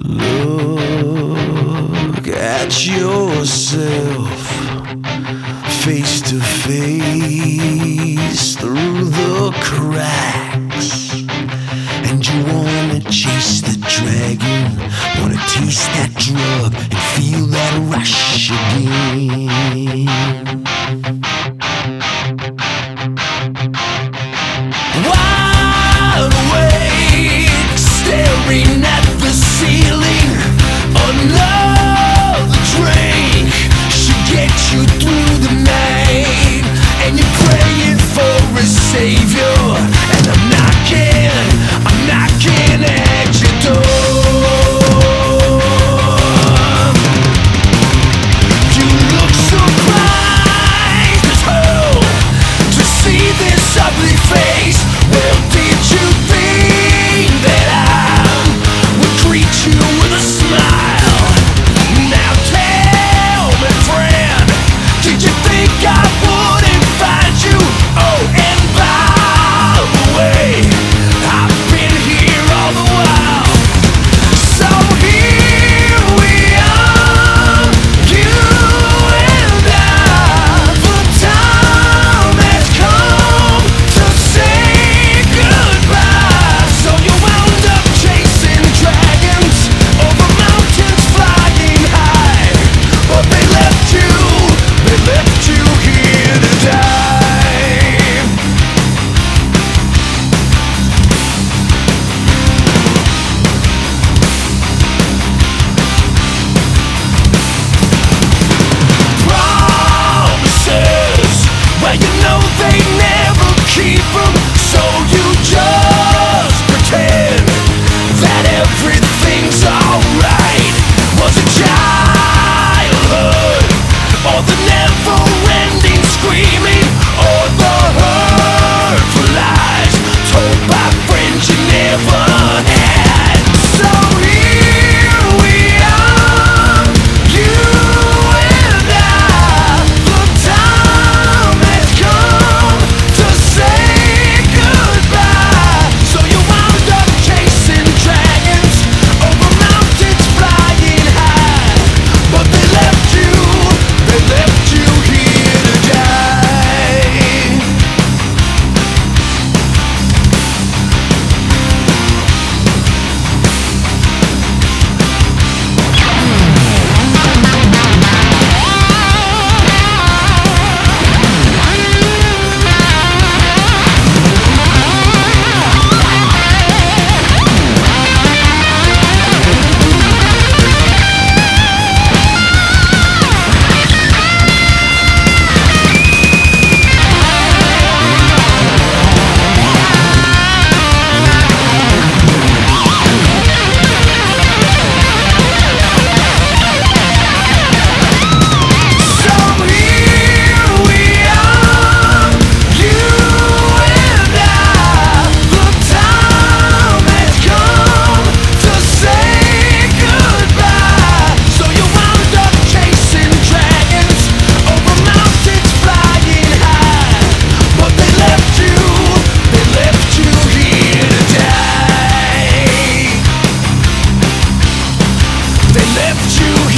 Look at yourself face to face through the cracks. And you wanna chase the dragon, wanna taste that drug and feel that rush again. ugly face. lift you